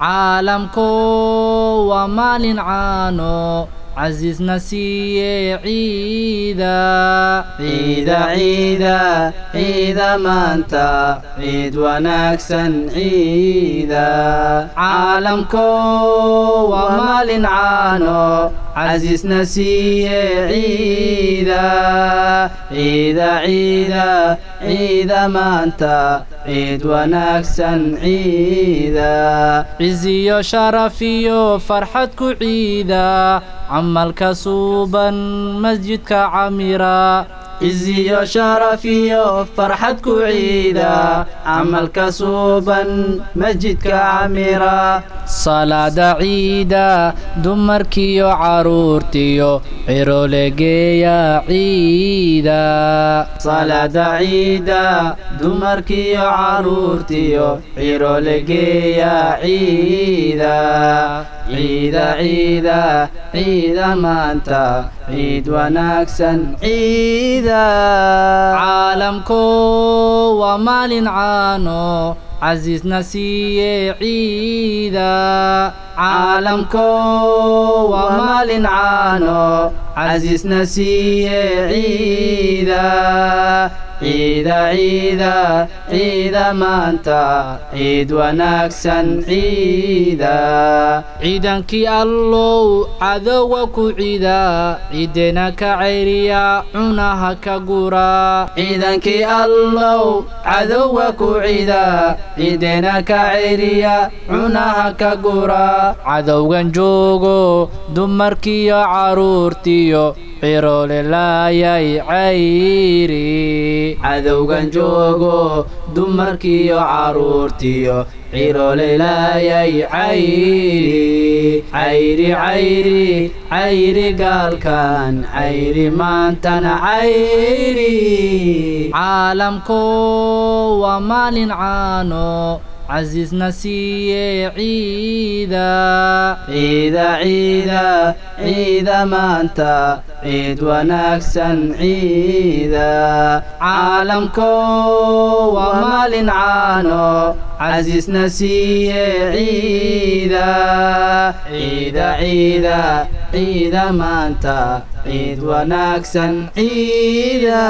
caalamko waa maalin caano casiisna siiye ciida ciida ciida ciida maanta ciid wanaagsan ciida caalamko waa maalin caano casiisna siiye ciida ciida ciida ciida maanta ciid wanaagsan ciida ciziyo sharaf iyo farxad ku ciida camalka suuban masjidka camira ciziyo sharaf iyo farxad ku ciida camalka suuban masjidka camira. Salaada ciida dumarkiyo caruurtiyo cirolegeeya ciida. Salaada ciida dumarkiyo caruurtiyo cirolegeeya ciida ciida ciida ciida maanta ciid wanaagsan ciida caalamko waa maalin caano casiisna siiye ciida caalamko waa maalin caano casiisna siiye ciida ciida ciida ciida maanta ciid wanaagsan ciida ciidankii allow cadowa ku ciida ciidena ka ceyriya cunaha ka gura. Ciidankii allow cadowa ku ciida ciidena ka ceyriya cunaha ka gura. Cadowgan joogo dumarkiyo caruurtiyo cirolelaayay cayri cadowgan joogo dumarkiyo caruurtiyo cirolelaayay cayri cayri cayri cayri gaalkan cayri maantana cayri caalamko waa maalin caano casiisna siiye ciida ciida ciida ciida maanta ciid wanaagsan ciida caalamko waa maalin caano casiisna siiye ciida ciida ciida ciida maanta ciid wanaagsan ciida